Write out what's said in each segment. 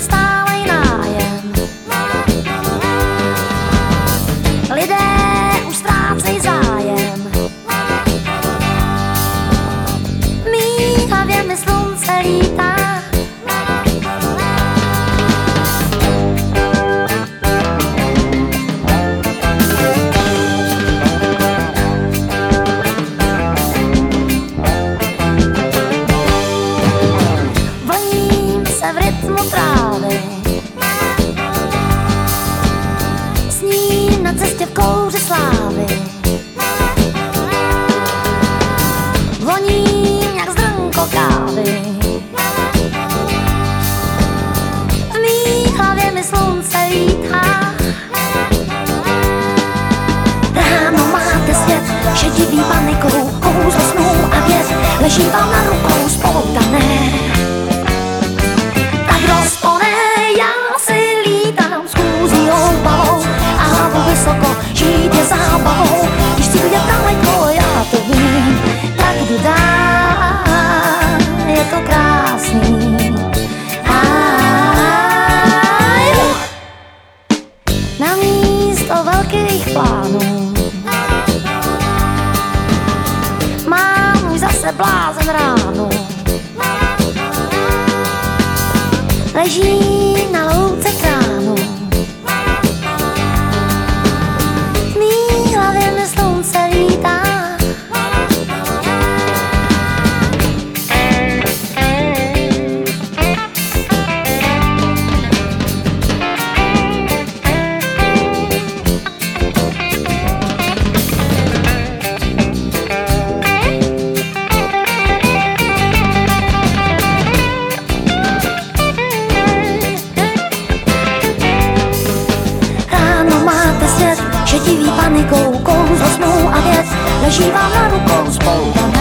スター Ráno máte svět, že diví panikou, kouzlo snů a věc, leží vám na rukou. k jejich plánům. Má můj zase blázen ráno. Leží koukou zhasnou a věc leží vám na rukou spouta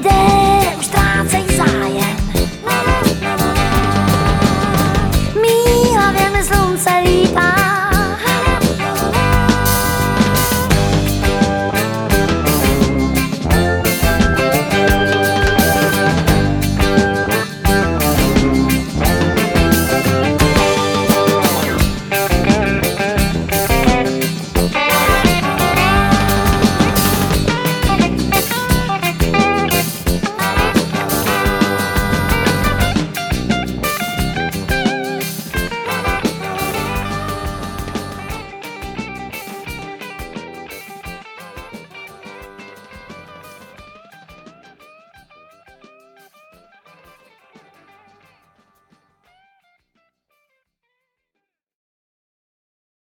day